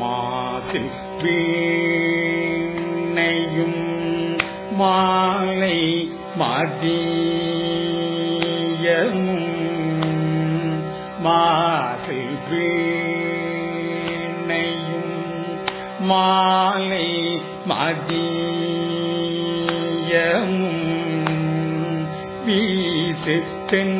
மாசில் வீணையும் மாலை மதியமும் மாசில் வீணையும் மாலை மதியமும் வீசு தென்